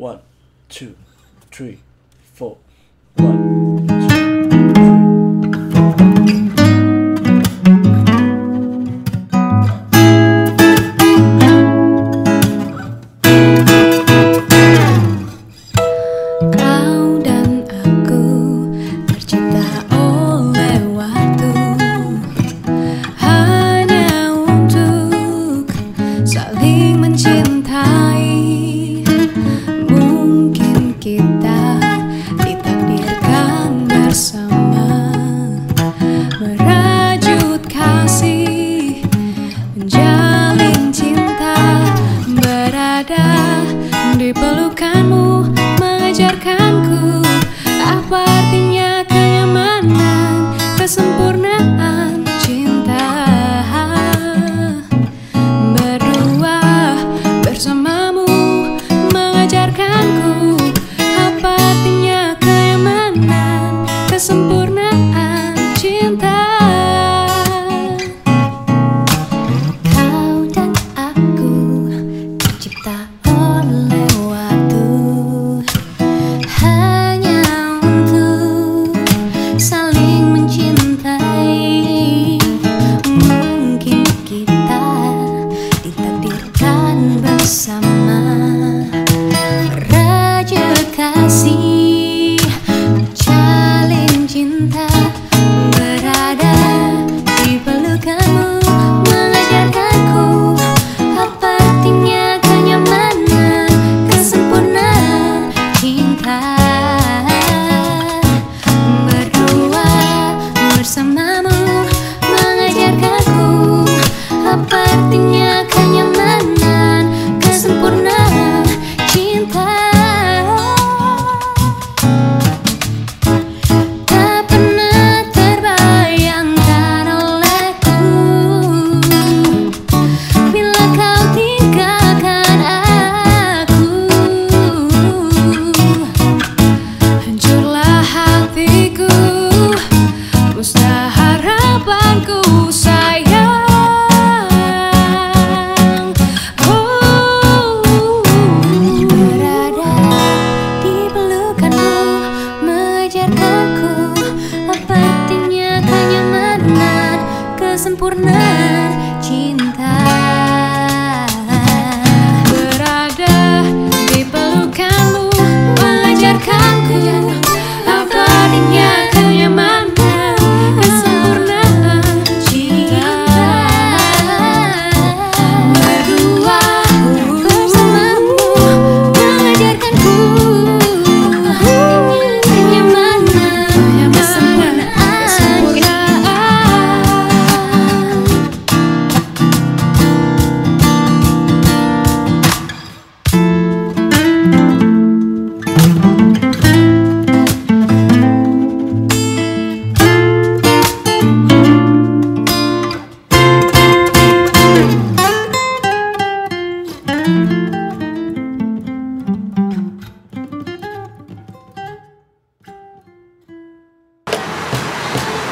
One, two, three, four. One, kasih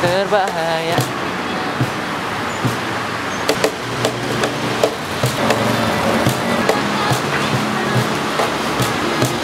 Berbahaya